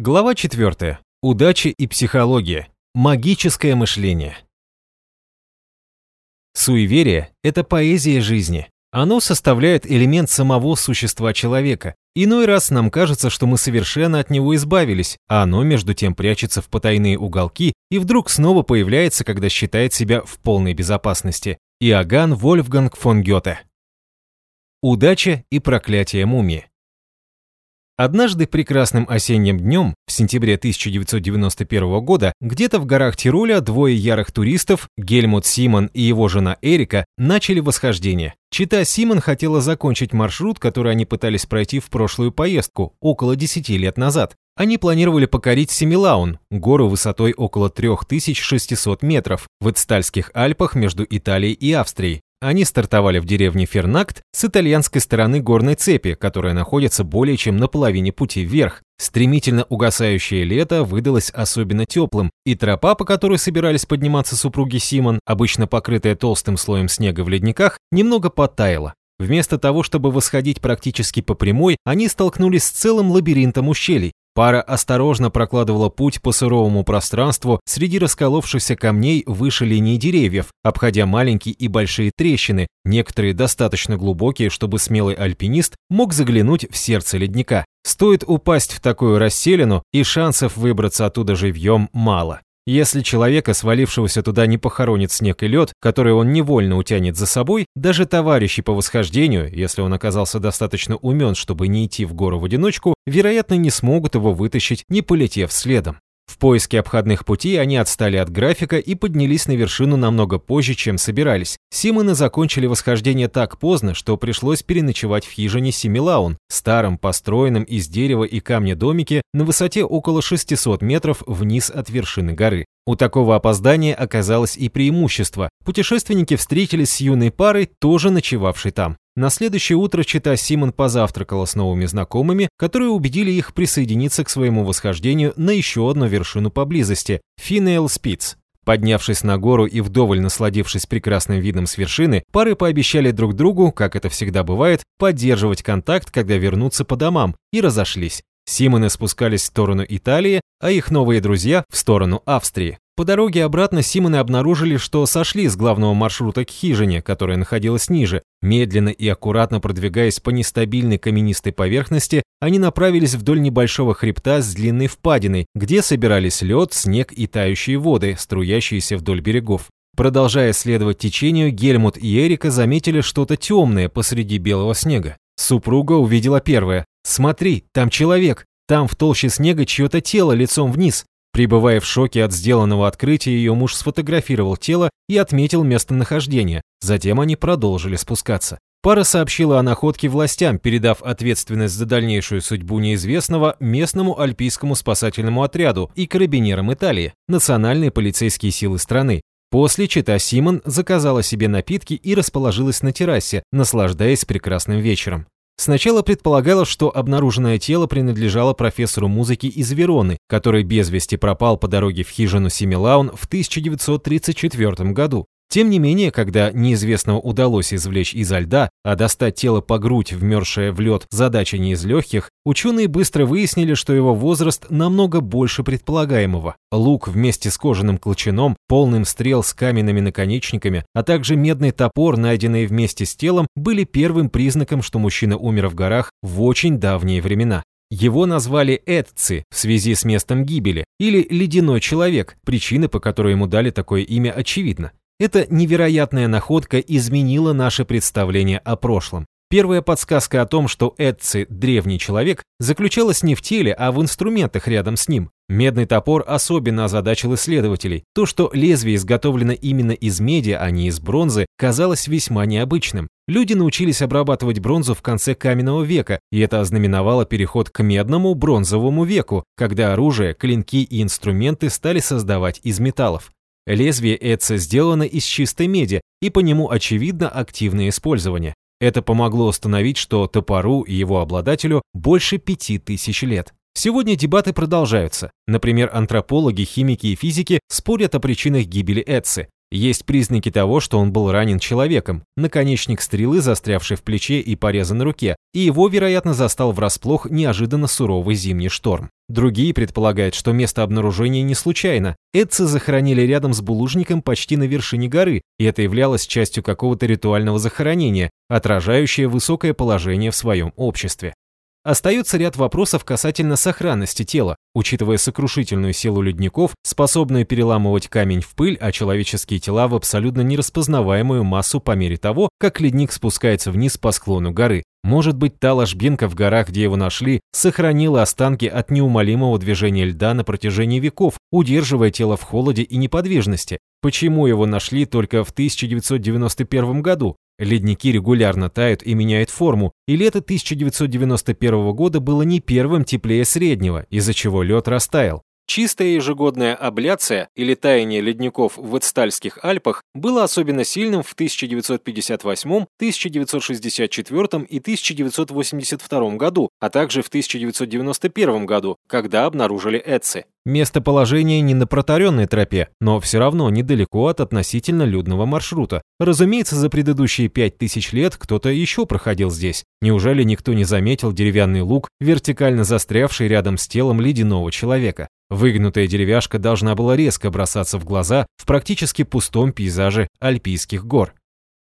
Глава 4. Удача и психология. Магическое мышление. Суеверие – это поэзия жизни. Оно составляет элемент самого существа человека. Иной раз нам кажется, что мы совершенно от него избавились, а оно между тем прячется в потайные уголки и вдруг снова появляется, когда считает себя в полной безопасности. Иоганн Вольфганг фон Гёте. Удача и проклятие мумии. Однажды прекрасным осенним днем, в сентябре 1991 года, где-то в горах Тироля двое ярых туристов, Гельмут Симон и его жена Эрика, начали восхождение. Чита Симон хотела закончить маршрут, который они пытались пройти в прошлую поездку, около 10 лет назад. Они планировали покорить Семилаун, гору высотой около 3600 метров, в Эцтальских Альпах между Италией и Австрией. Они стартовали в деревне Фернакт с итальянской стороны горной цепи, которая находится более чем на половине пути вверх. Стремительно угасающее лето выдалось особенно теплым, и тропа, по которой собирались подниматься супруги Симон, обычно покрытая толстым слоем снега в ледниках, немного потаяла. Вместо того, чтобы восходить практически по прямой, они столкнулись с целым лабиринтом ущелий. Пара осторожно прокладывала путь по сыровому пространству среди расколовшихся камней выше линии деревьев, обходя маленькие и большие трещины, некоторые достаточно глубокие, чтобы смелый альпинист мог заглянуть в сердце ледника. Стоит упасть в такую расселину, и шансов выбраться оттуда живьем мало. Если человека, свалившегося туда, не похоронит снег и лед, который он невольно утянет за собой, даже товарищи по восхождению, если он оказался достаточно умен, чтобы не идти в гору в одиночку, вероятно, не смогут его вытащить, не полетев следом. В поиске обходных путей они отстали от графика и поднялись на вершину намного позже, чем собирались. Симоны закончили восхождение так поздно, что пришлось переночевать в хижине Семилаун, старом, построенном из дерева и камня домике на высоте около 600 метров вниз от вершины горы. У такого опоздания оказалось и преимущество. Путешественники встретились с юной парой, тоже ночевавшей там. На следующее утро чита Симон позавтракала с новыми знакомыми, которые убедили их присоединиться к своему восхождению на еще одну вершину поблизости – Финейл Спиц. Поднявшись на гору и вдоволь насладившись прекрасным видом с вершины, пары пообещали друг другу, как это всегда бывает, поддерживать контакт, когда вернутся по домам, и разошлись. Симоны спускались в сторону Италии, а их новые друзья – в сторону Австрии. По дороге обратно Симоны обнаружили, что сошли с главного маршрута к хижине, которая находилась ниже. Медленно и аккуратно продвигаясь по нестабильной каменистой поверхности, они направились вдоль небольшого хребта с длинной впадиной, где собирались лед, снег и тающие воды, струящиеся вдоль берегов. Продолжая следовать течению, Гельмут и Эрика заметили что-то темное посреди белого снега. Супруга увидела первое. «Смотри, там человек! Там в толще снега чье-то тело лицом вниз!» Пребывая в шоке от сделанного открытия, ее муж сфотографировал тело и отметил местонахождение. Затем они продолжили спускаться. Пара сообщила о находке властям, передав ответственность за дальнейшую судьбу неизвестного местному альпийскому спасательному отряду и карабинерам Италии, национальные полицейские силы страны. После чита Симон заказала себе напитки и расположилась на террасе, наслаждаясь прекрасным вечером. Сначала предполагалось, что обнаруженное тело принадлежало профессору музыки из Вероны, который без вести пропал по дороге в хижину Семилаун в 1934 году. Тем не менее, когда неизвестного удалось извлечь изо льда, а достать тело по грудь, вмерзшее в лед, задача не из легких, ученые быстро выяснили, что его возраст намного больше предполагаемого. Лук вместе с кожаным колчаном, полным стрел с каменными наконечниками, а также медный топор, найденные вместе с телом, были первым признаком, что мужчина умер в горах в очень давние времена. Его назвали Эдци в связи с местом гибели, или «ледяной человек», причины, по которой ему дали такое имя, очевидна. Эта невероятная находка изменила наше представление о прошлом. Первая подсказка о том, что Эдци – древний человек, заключалась не в теле, а в инструментах рядом с ним. Медный топор особенно озадачил исследователей. То, что лезвие изготовлено именно из меди, а не из бронзы, казалось весьма необычным. Люди научились обрабатывать бронзу в конце каменного века, и это ознаменовало переход к медному бронзовому веку, когда оружие, клинки и инструменты стали создавать из металлов. Лезвие Эдса сделано из чистой меди, и по нему очевидно активное использование. Это помогло установить, что топору и его обладателю больше пяти тысяч лет. Сегодня дебаты продолжаются. Например, антропологи, химики и физики спорят о причинах гибели Эдсы. Есть признаки того, что он был ранен человеком, наконечник стрелы, застрявший в плече и порезан руке, и его, вероятно, застал врасплох неожиданно суровый зимний шторм. Другие предполагают, что место обнаружения не случайно. Эдцы захоронили рядом с булыжником почти на вершине горы, и это являлось частью какого-то ритуального захоронения, отражающее высокое положение в своем обществе. Остается ряд вопросов касательно сохранности тела, учитывая сокрушительную силу ледников, способную переламывать камень в пыль, а человеческие тела в абсолютно нераспознаваемую массу по мере того, как ледник спускается вниз по склону горы. Может быть, та ложбинка в горах, где его нашли, сохранила останки от неумолимого движения льда на протяжении веков, удерживая тело в холоде и неподвижности. Почему его нашли только в 1991 году? Ледники регулярно тают и меняют форму, и лето 1991 года было не первым теплее среднего, из-за чего лед растаял. Чистая ежегодная абляция или таяние ледников в Эцтальских Альпах было особенно сильным в 1958, 1964 и 1982 году, а также в 1991 году, когда обнаружили Эци. Местоположение не на протаренной тропе, но все равно недалеко от относительно людного маршрута. Разумеется, за предыдущие пять тысяч лет кто-то еще проходил здесь. Неужели никто не заметил деревянный лук, вертикально застрявший рядом с телом ледяного человека? Выгнутая деревяшка должна была резко бросаться в глаза в практически пустом пейзаже Альпийских гор.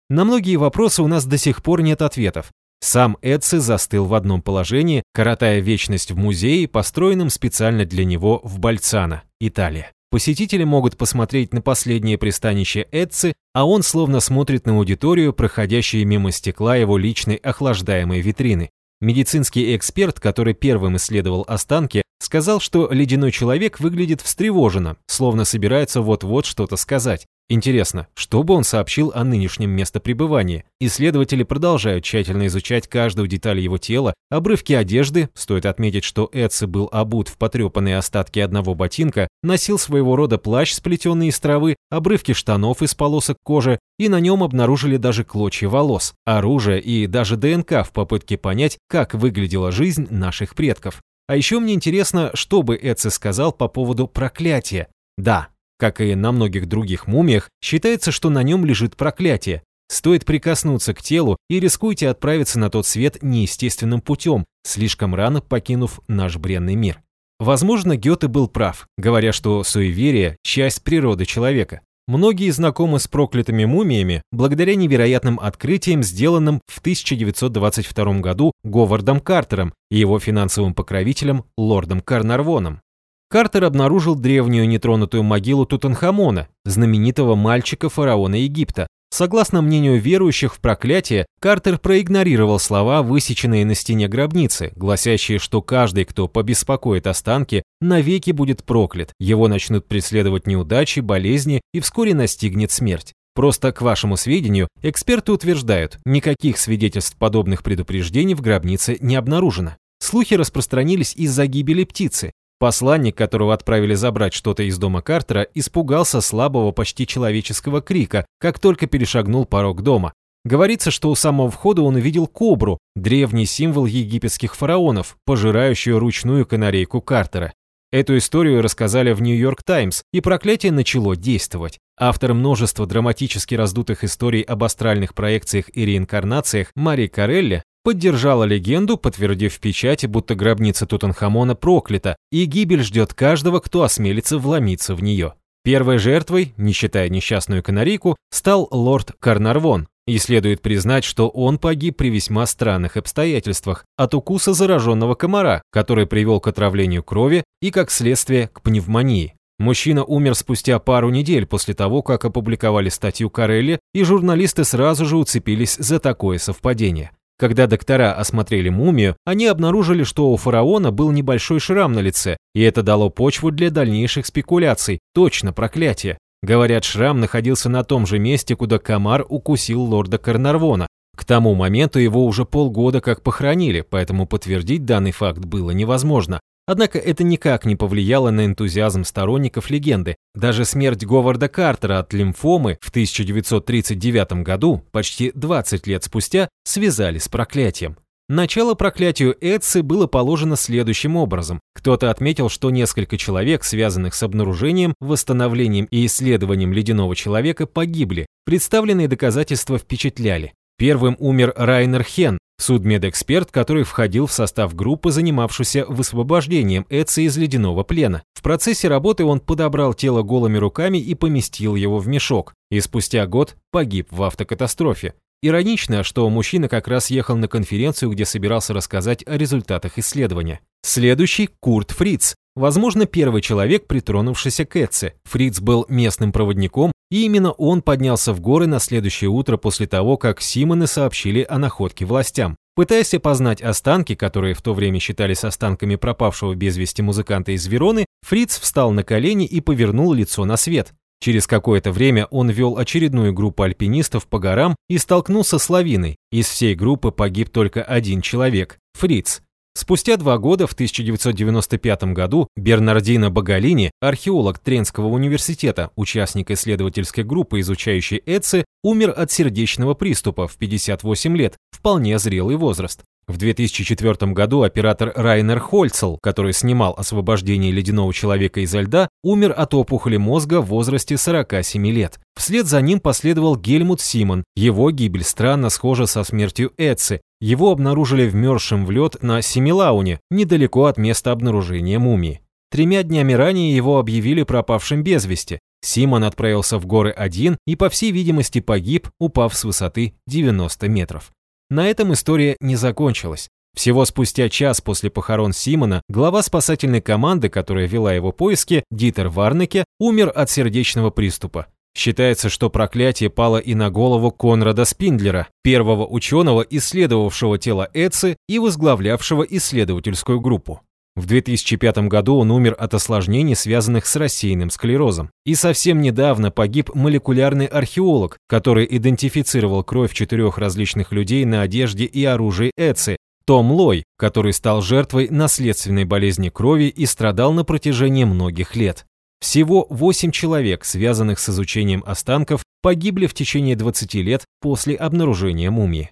На многие вопросы у нас до сих пор нет ответов. Сам Эдси застыл в одном положении, коротая вечность в музее, построенном специально для него в Бальцано, Италия. Посетители могут посмотреть на последнее пристанище Эдси, а он словно смотрит на аудиторию, проходящую мимо стекла его личной охлаждаемой витрины. Медицинский эксперт, который первым исследовал останки, сказал, что ледяной человек выглядит встревоженно, словно собирается вот-вот что-то сказать. Интересно, что бы он сообщил о нынешнем местопребывании? Исследователи продолжают тщательно изучать каждую деталь его тела, обрывки одежды, стоит отметить, что Эдси был обут в потрепанные остатки одного ботинка, носил своего рода плащ, сплетенный из травы, обрывки штанов из полосок кожи, и на нем обнаружили даже клочья волос, оружие и даже ДНК в попытке понять, как выглядела жизнь наших предков. А еще мне интересно, что бы Эдси сказал по поводу проклятия. Да, как и на многих других мумиях, считается, что на нем лежит проклятие. Стоит прикоснуться к телу и рискуйте отправиться на тот свет неестественным путем, слишком рано покинув наш бренный мир. Возможно, Гёте был прав, говоря, что суеверие – часть природы человека. Многие знакомы с проклятыми мумиями благодаря невероятным открытиям, сделанным в 1922 году Говардом Картером и его финансовым покровителем лордом Карнарвоном. Картер обнаружил древнюю нетронутую могилу Тутанхамона, знаменитого мальчика фараона Египта. Согласно мнению верующих в проклятие, Картер проигнорировал слова, высеченные на стене гробницы, гласящие, что каждый, кто побеспокоит останки, навеки будет проклят, его начнут преследовать неудачи, болезни и вскоре настигнет смерть. Просто, к вашему сведению, эксперты утверждают, никаких свидетельств подобных предупреждений в гробнице не обнаружено. Слухи распространились из-за гибели птицы. Посланник, которого отправили забрать что-то из дома Картера, испугался слабого почти человеческого крика, как только перешагнул порог дома. Говорится, что у самого входа он увидел кобру, древний символ египетских фараонов, пожирающую ручную канарейку Картера. Эту историю рассказали в Нью-Йорк Таймс, и проклятие начало действовать. Автор множества драматически раздутых историй об астральных проекциях и реинкарнациях Мари Карелли поддержала легенду, подтвердив в печати, будто гробница Тутанхамона проклята, и гибель ждет каждого, кто осмелится вломиться в нее. Первой жертвой, не считая несчастную канарейку, стал лорд Карнарвон, и следует признать, что он погиб при весьма странных обстоятельствах от укуса зараженного комара, который привел к отравлению крови и, как следствие, к пневмонии. Мужчина умер спустя пару недель после того, как опубликовали статью Карелли, и журналисты сразу же уцепились за такое совпадение. Когда доктора осмотрели мумию, они обнаружили, что у фараона был небольшой шрам на лице, и это дало почву для дальнейших спекуляций, точно проклятие. Говорят, шрам находился на том же месте, куда комар укусил лорда Карнарвона. К тому моменту его уже полгода как похоронили, поэтому подтвердить данный факт было невозможно. Однако это никак не повлияло на энтузиазм сторонников легенды. Даже смерть Говарда Картера от лимфомы в 1939 году, почти 20 лет спустя, связали с проклятием. Начало проклятию Эдси было положено следующим образом. Кто-то отметил, что несколько человек, связанных с обнаружением, восстановлением и исследованием ледяного человека, погибли. Представленные доказательства впечатляли. Первым умер Райнер Хен, судмедэксперт, который входил в состав группы, занимавшейся высвобождением Эдси из ледяного плена. В процессе работы он подобрал тело голыми руками и поместил его в мешок, и спустя год погиб в автокатастрофе. Иронично, что мужчина как раз ехал на конференцию, где собирался рассказать о результатах исследования. Следующий – Курт Фриц, возможно, первый человек, притронувшийся к Этце. Фриц был местным проводником, и именно он поднялся в горы на следующее утро после того, как Симоны сообщили о находке властям. Пытаясь опознать останки, которые в то время считались останками пропавшего без вести музыканта из Вероны, Фриц встал на колени и повернул лицо на свет. Через какое-то время он вел очередную группу альпинистов по горам и столкнулся с лавиной. Из всей группы погиб только один человек – Фриц. Спустя два года, в 1995 году, Бернардино Багалини, археолог Тренского университета, участник исследовательской группы, изучающей Эци, умер от сердечного приступа в 58 лет, вполне зрелый возраст. В 2004 году оператор Райнер Хольцел, который снимал освобождение ледяного человека изо льда, умер от опухоли мозга в возрасте 47 лет. Вслед за ним последовал Гельмут Симон. Его гибель странно схожа со смертью Эци. Его обнаружили вмерзшим в лед на Семилауне, недалеко от места обнаружения мумии. Тремя днями ранее его объявили пропавшим без вести. Симон отправился в горы один и, по всей видимости, погиб, упав с высоты 90 метров. На этом история не закончилась. Всего спустя час после похорон Симона глава спасательной команды, которая вела его поиски, Дитер Варнеке, умер от сердечного приступа. Считается, что проклятие пало и на голову Конрада Спиндлера, первого ученого, исследовавшего тело Эци и возглавлявшего исследовательскую группу. В 2005 году он умер от осложнений, связанных с рассеянным склерозом. И совсем недавно погиб молекулярный археолог, который идентифицировал кровь четырех различных людей на одежде и оружии Эци, том Лой, который стал жертвой наследственной болезни крови и страдал на протяжении многих лет. Всего 8 человек, связанных с изучением останков, погибли в течение 20 лет после обнаружения мумии.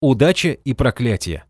Удача и проклятие.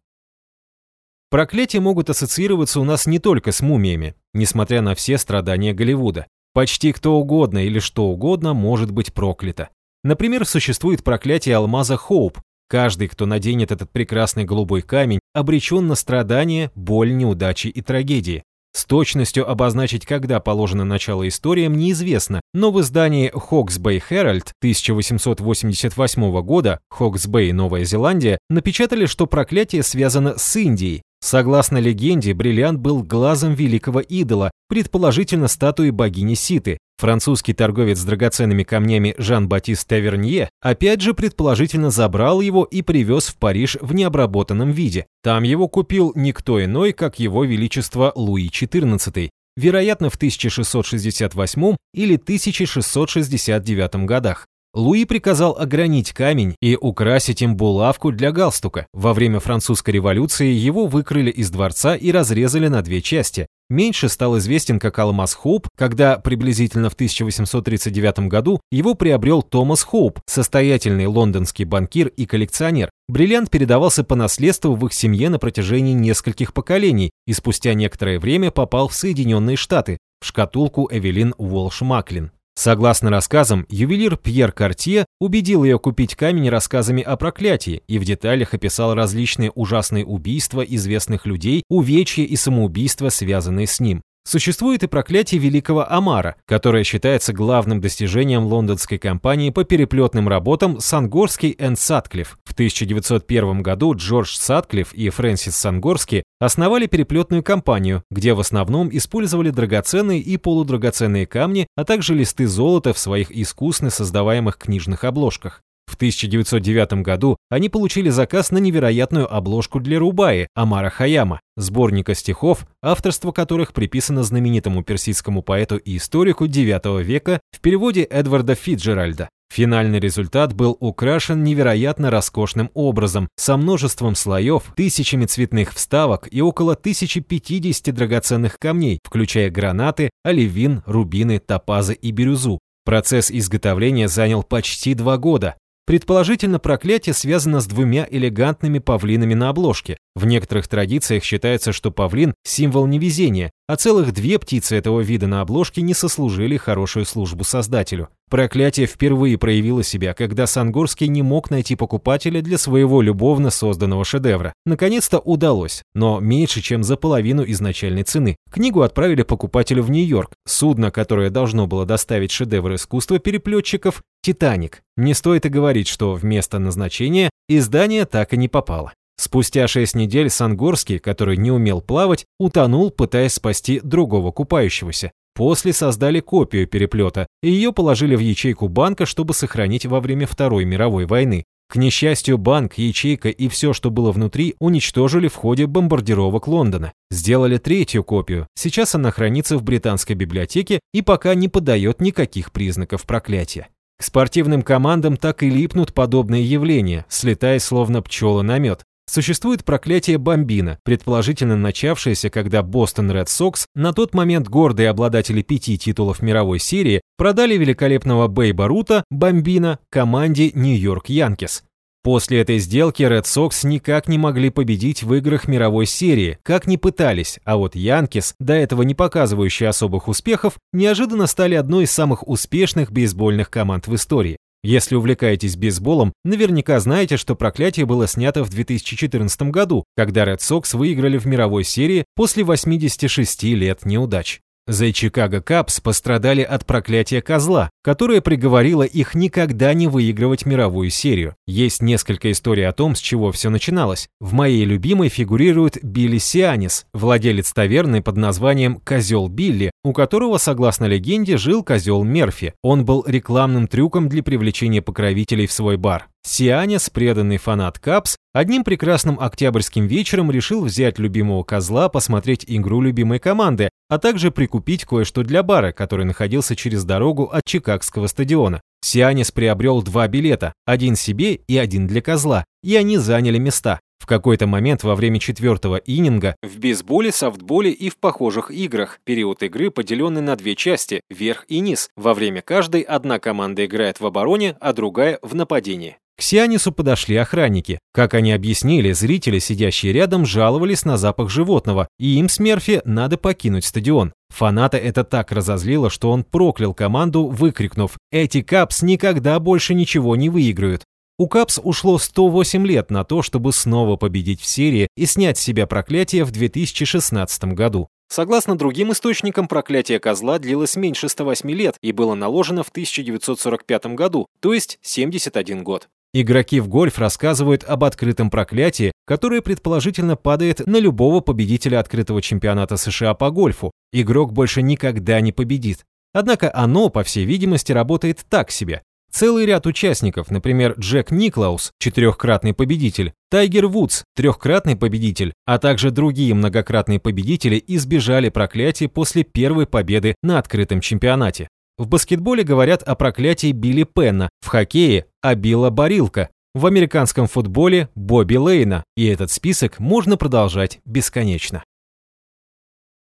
Проклятия могут ассоциироваться у нас не только с мумиями, несмотря на все страдания Голливуда. Почти кто угодно или что угодно может быть проклято. Например, существует проклятие алмаза Хоуп. Каждый, кто наденет этот прекрасный голубой камень, обречен на страдания, боль, неудачи и трагедии. С точностью обозначить, когда положено начало историям, неизвестно, но в издании Bay Herald 1888 года Bay, Новая Зеландия, напечатали, что проклятие связано с Индией, Согласно легенде, бриллиант был глазом великого идола, предположительно статуи богини Ситы. Французский торговец с драгоценными камнями Жан-Батист Тавернье опять же предположительно забрал его и привез в Париж в необработанном виде. Там его купил никто иной, как его величество Луи XIV, вероятно в 1668 или 1669 годах. Луи приказал огранить камень и украсить им булавку для галстука. Во время французской революции его выкрали из дворца и разрезали на две части. Меньше стал известен как алмаз Хоуп, когда приблизительно в 1839 году его приобрел Томас Хоуп, состоятельный лондонский банкир и коллекционер. Бриллиант передавался по наследству в их семье на протяжении нескольких поколений и спустя некоторое время попал в Соединенные Штаты, в шкатулку Эвелин Уолш Маклин. Согласно рассказам, ювелир Пьер Картье убедил ее купить камень рассказами о проклятии и в деталях описал различные ужасные убийства известных людей, увечья и самоубийства, связанные с ним. Существует и проклятие великого Амара, которое считается главным достижением лондонской компании по переплетным работам Сангорский энд Сатклифф. В 1901 году Джордж Сатклифф и Фрэнсис Сангорский основали переплетную компанию, где в основном использовали драгоценные и полудрагоценные камни, а также листы золота в своих искусно создаваемых книжных обложках. В 1909 году они получили заказ на невероятную обложку для Рубаи Амара Хаяма, сборника стихов, авторство которых приписано знаменитому персидскому поэту и историку IX века в переводе Эдварда Фитджеральда. Финальный результат был украшен невероятно роскошным образом, со множеством слоев, тысячами цветных вставок и около 1050 драгоценных камней, включая гранаты, оливин, рубины, топазы и бирюзу. Процесс изготовления занял почти два года, Предположительно, проклятие связано с двумя элегантными павлинами на обложке. В некоторых традициях считается, что павлин – символ невезения, а целых две птицы этого вида на обложке не сослужили хорошую службу создателю. Проклятие впервые проявило себя, когда Сангорский не мог найти покупателя для своего любовно созданного шедевра. Наконец-то удалось, но меньше, чем за половину изначальной цены. Книгу отправили покупателю в Нью-Йорк. Судно, которое должно было доставить шедевр искусства переплетчиков – «Титаник». Не стоит и говорить, что вместо назначения издание так и не попало. Спустя шесть недель Сангорский, который не умел плавать, утонул, пытаясь спасти другого купающегося. После создали копию переплета, и ее положили в ячейку банка, чтобы сохранить во время Второй мировой войны. К несчастью, банк, ячейка и все, что было внутри, уничтожили в ходе бомбардировок Лондона. Сделали третью копию. Сейчас она хранится в британской библиотеке и пока не подает никаких признаков проклятия. К спортивным командам так и липнут подобные явления, слетая словно пчелы на мед. Существует проклятие Бомбина, предположительно начавшееся, когда Бостон Ред Сокс, на тот момент гордые обладатели пяти титулов мировой серии, продали великолепного Бейба Рута, Бомбина, команде Нью-Йорк Янкис. После этой сделки Red Sox никак не могли победить в играх мировой серии, как ни пытались, а вот Янкис, до этого не показывающие особых успехов, неожиданно стали одной из самых успешных бейсбольных команд в истории. Если увлекаетесь бейсболом, наверняка знаете, что проклятие было снято в 2014 году, когда Red Sox выиграли в мировой серии после 86 лет неудач. The Chicago Cubs пострадали от проклятия козла, которое приговорило их никогда не выигрывать мировую серию. Есть несколько историй о том, с чего все начиналось. В моей любимой фигурирует Билли Сианис, владелец таверны под названием «Козел Билли», у которого, согласно легенде, жил козел Мерфи. Он был рекламным трюком для привлечения покровителей в свой бар. Сианис, преданный фанат Капс, одним прекрасным октябрьским вечером решил взять любимого козла, посмотреть игру любимой команды, а также прикупить кое-что для бара, который находился через дорогу от Чикагского стадиона. Сианис приобрел два билета, один себе и один для козла, и они заняли места. В какой-то момент во время четвертого ининга в бейсболе, софтболе и в похожих играх период игры поделенный на две части – верх и низ. Во время каждой одна команда играет в обороне, а другая – в нападении. К Сианису подошли охранники. Как они объяснили, зрители, сидящие рядом, жаловались на запах животного, и им с Мерфи надо покинуть стадион. Фаната это так разозлило, что он проклял команду, выкрикнув «Эти Капс никогда больше ничего не выиграют». У Капс ушло 108 лет на то, чтобы снова победить в серии и снять с себя проклятие в 2016 году. Согласно другим источникам, проклятие козла длилось меньше 108 лет и было наложено в 1945 году, то есть 71 год. Игроки в гольф рассказывают об открытом проклятии, которое предположительно падает на любого победителя открытого чемпионата США по гольфу. Игрок больше никогда не победит. Однако оно, по всей видимости, работает так себе. Целый ряд участников, например, Джек Никлаус, четырехкратный победитель, Тайгер Вудс, трехкратный победитель, а также другие многократные победители избежали проклятия после первой победы на открытом чемпионате. В баскетболе говорят о проклятии Билли Пенна, в хоккее – о Билла Барилка, в американском футболе – Бобби Лейна, и этот список можно продолжать бесконечно.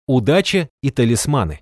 Удача и талисманы.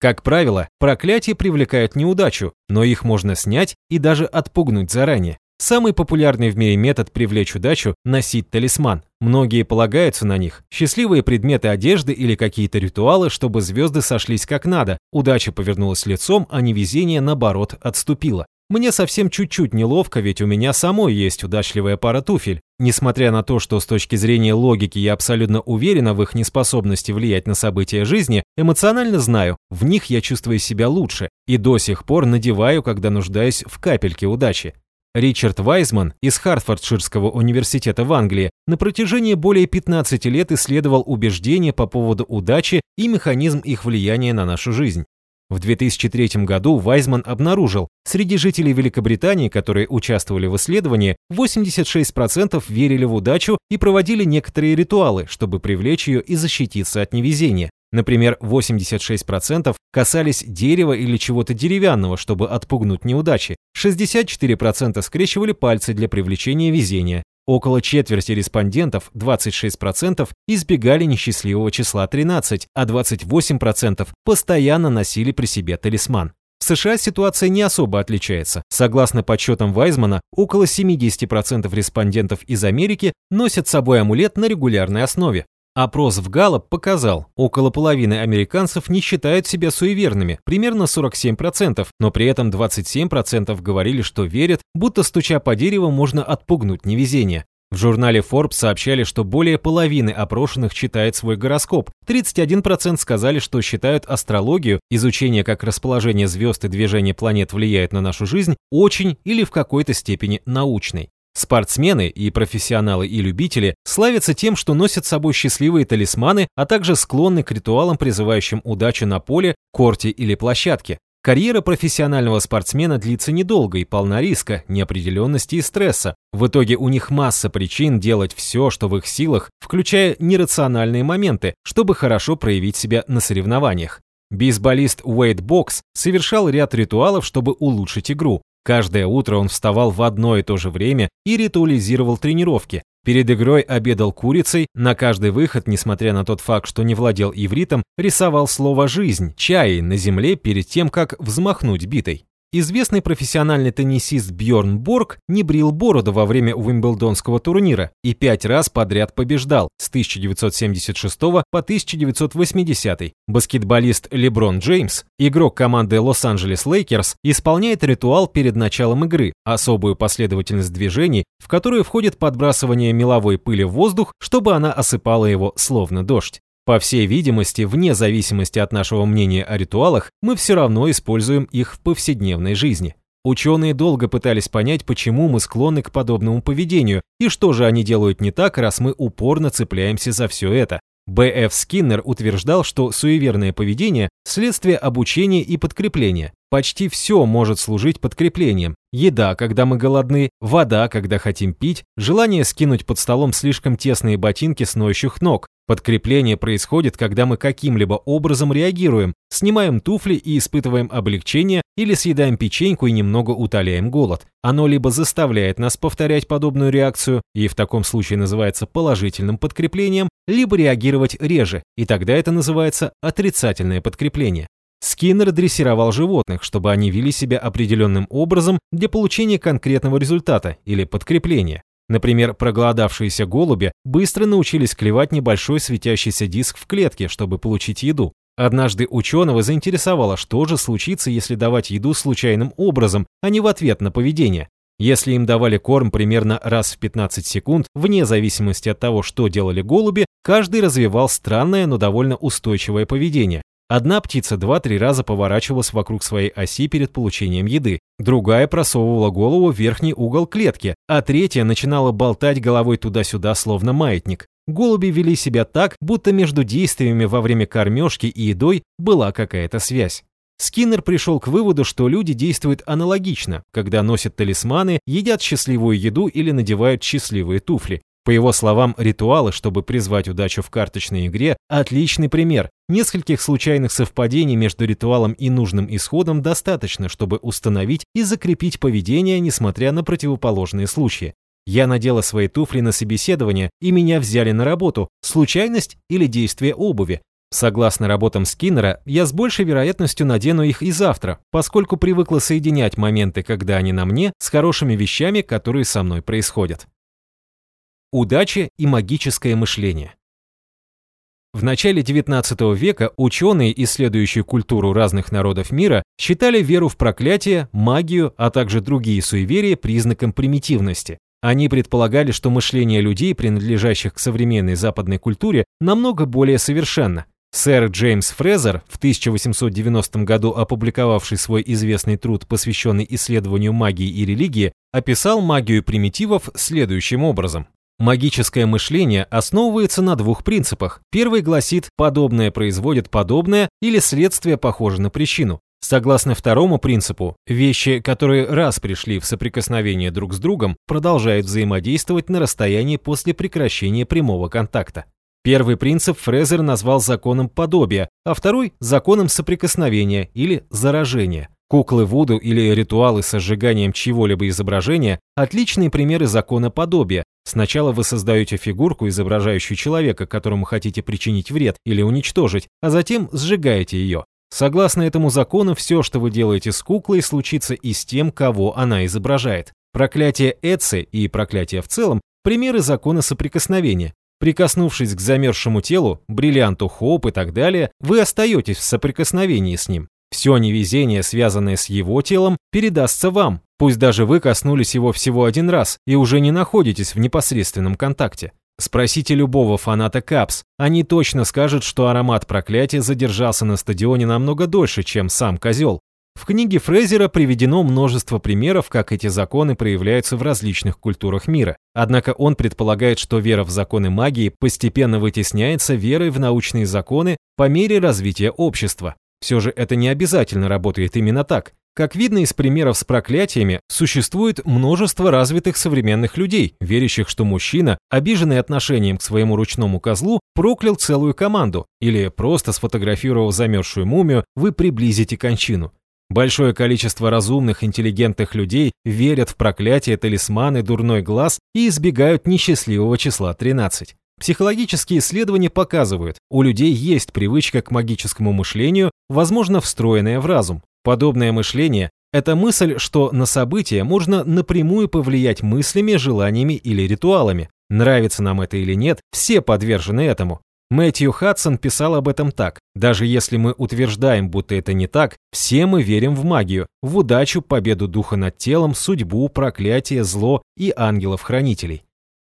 Как правило, проклятия привлекают неудачу, но их можно снять и даже отпугнуть заранее. Самый популярный в мире метод привлечь удачу – носить талисман. Многие полагаются на них. Счастливые предметы одежды или какие-то ритуалы, чтобы звезды сошлись как надо. Удача повернулась лицом, а невезение, наоборот, отступило. Мне совсем чуть-чуть неловко, ведь у меня самой есть удачливая пара туфель. Несмотря на то, что с точки зрения логики я абсолютно уверена в их неспособности влиять на события жизни, эмоционально знаю, в них я чувствую себя лучше и до сих пор надеваю, когда нуждаюсь в капельке удачи. Ричард Вайзман из Хартфордширского университета в Англии на протяжении более 15 лет исследовал убеждения по поводу удачи и механизм их влияния на нашу жизнь. В 2003 году Вайзман обнаружил, среди жителей Великобритании, которые участвовали в исследовании, 86% верили в удачу и проводили некоторые ритуалы, чтобы привлечь ее и защититься от невезения. Например, 86% касались дерева или чего-то деревянного, чтобы отпугнуть неудачи. 64% скрещивали пальцы для привлечения везения. Около четверти респондентов, 26%, избегали несчастливого числа 13, а 28% постоянно носили при себе талисман. В США ситуация не особо отличается. Согласно подсчетам Вайзмана, около 70% респондентов из Америки носят с собой амулет на регулярной основе. Опрос в Галлоп показал, около половины американцев не считают себя суеверными, примерно 47%, но при этом 27% говорили, что верят, будто стуча по дереву можно отпугнуть невезение. В журнале Forbes сообщали, что более половины опрошенных читает свой гороскоп. 31% сказали, что считают астрологию, изучение как расположение звезд и движение планет влияет на нашу жизнь, очень или в какой-то степени научной. Спортсмены и профессионалы и любители славятся тем, что носят с собой счастливые талисманы, а также склонны к ритуалам, призывающим удачу на поле, корте или площадке. Карьера профессионального спортсмена длится недолго и полна риска, неопределенности и стресса. В итоге у них масса причин делать все, что в их силах, включая нерациональные моменты, чтобы хорошо проявить себя на соревнованиях. Бейсболист Уэйд Бокс совершал ряд ритуалов, чтобы улучшить игру. Каждое утро он вставал в одно и то же время и ритуализировал тренировки. Перед игрой обедал курицей, на каждый выход, несмотря на тот факт, что не владел ивритом, рисовал слово «жизнь» чаи на земле перед тем, как взмахнуть битой. Известный профессиональный теннисист Бьорн Борг не брил бороду во время Уимблдонского турнира и пять раз подряд побеждал с 1976 по 1980. Баскетболист Леброн Джеймс, игрок команды Лос-Анджелес Лейкерс, исполняет ритуал перед началом игры, особую последовательность движений, в которую входит подбрасывание меловой пыли в воздух, чтобы она осыпала его словно дождь. По всей видимости, вне зависимости от нашего мнения о ритуалах, мы все равно используем их в повседневной жизни. Ученые долго пытались понять, почему мы склонны к подобному поведению и что же они делают не так, раз мы упорно цепляемся за все это. Б.Ф. Скиннер утверждал, что суеверное поведение – следствие обучения и подкрепления. Почти все может служить подкреплением. Еда, когда мы голодны, вода, когда хотим пить, желание скинуть под столом слишком тесные ботинки с ноющих ног, Подкрепление происходит, когда мы каким-либо образом реагируем, снимаем туфли и испытываем облегчение или съедаем печеньку и немного утоляем голод. Оно либо заставляет нас повторять подобную реакцию, и в таком случае называется положительным подкреплением, либо реагировать реже, и тогда это называется отрицательное подкрепление. Скиннер дрессировал животных, чтобы они вели себя определенным образом для получения конкретного результата или подкрепления. Например, проголодавшиеся голуби быстро научились клевать небольшой светящийся диск в клетке, чтобы получить еду. Однажды ученого заинтересовало, что же случится, если давать еду случайным образом, а не в ответ на поведение. Если им давали корм примерно раз в 15 секунд, вне зависимости от того, что делали голуби, каждый развивал странное, но довольно устойчивое поведение. Одна птица два-три раза поворачивалась вокруг своей оси перед получением еды, другая просовывала голову в верхний угол клетки, а третья начинала болтать головой туда-сюда, словно маятник. Голуби вели себя так, будто между действиями во время кормежки и едой была какая-то связь. Скиннер пришел к выводу, что люди действуют аналогично, когда носят талисманы, едят счастливую еду или надевают счастливые туфли. По его словам, ритуалы, чтобы призвать удачу в карточной игре, отличный пример. Нескольких случайных совпадений между ритуалом и нужным исходом достаточно, чтобы установить и закрепить поведение, несмотря на противоположные случаи. Я надела свои туфли на собеседование, и меня взяли на работу. Случайность или действие обуви? Согласно работам Скиннера, я с большей вероятностью надену их и завтра, поскольку привыкла соединять моменты, когда они на мне, с хорошими вещами, которые со мной происходят. Удача и магическое мышление. В начале XIX века ученые, исследующие культуру разных народов мира, считали веру в проклятие, магию, а также другие суеверия признаком примитивности. Они предполагали, что мышление людей, принадлежащих к современной западной культуре, намного более совершенно. Сэр Джеймс Фрезер, в 1890 году опубликовавший свой известный труд, посвященный исследованию магии и религии, описал магию примитивов следующим образом. Магическое мышление основывается на двух принципах. Первый гласит «подобное производит подобное» или «следствие похоже на причину». Согласно второму принципу, вещи, которые раз пришли в соприкосновение друг с другом, продолжают взаимодействовать на расстоянии после прекращения прямого контакта. Первый принцип Фрезер назвал законом подобия, а второй – законом соприкосновения или заражения. Куклы Вуду или ритуалы с сжиганием чьего-либо изображения – отличные примеры закона подобия. Сначала вы создаете фигурку, изображающую человека, которому хотите причинить вред или уничтожить, а затем сжигаете ее. Согласно этому закону, все, что вы делаете с куклой, случится и с тем, кого она изображает. Проклятие Эци и проклятие в целом – примеры закона соприкосновения. Прикоснувшись к замерзшему телу, бриллианту Хоуп и так далее, вы остаетесь в соприкосновении с ним. Все невезение, связанное с его телом, передастся вам, пусть даже вы коснулись его всего один раз и уже не находитесь в непосредственном контакте. Спросите любого фаната Капс, они точно скажут, что аромат проклятия задержался на стадионе намного дольше, чем сам козел. В книге Фрейзера приведено множество примеров, как эти законы проявляются в различных культурах мира. Однако он предполагает, что вера в законы магии постепенно вытесняется верой в научные законы по мере развития общества. Все же это не обязательно работает именно так. Как видно из примеров с проклятиями, существует множество развитых современных людей, верящих, что мужчина, обиженный отношением к своему ручному козлу, проклял целую команду, или просто сфотографировав замерзшую мумию, вы приблизите кончину. Большое количество разумных, интеллигентных людей верят в проклятие, талисманы, дурной глаз и избегают несчастливого числа 13. Психологические исследования показывают, у людей есть привычка к магическому мышлению, возможно, встроенная в разум. Подобное мышление – это мысль, что на события можно напрямую повлиять мыслями, желаниями или ритуалами. Нравится нам это или нет, все подвержены этому. Мэтью Хадсон писал об этом так. Даже если мы утверждаем, будто это не так, все мы верим в магию, в удачу, победу духа над телом, судьбу, проклятие, зло и ангелов-хранителей.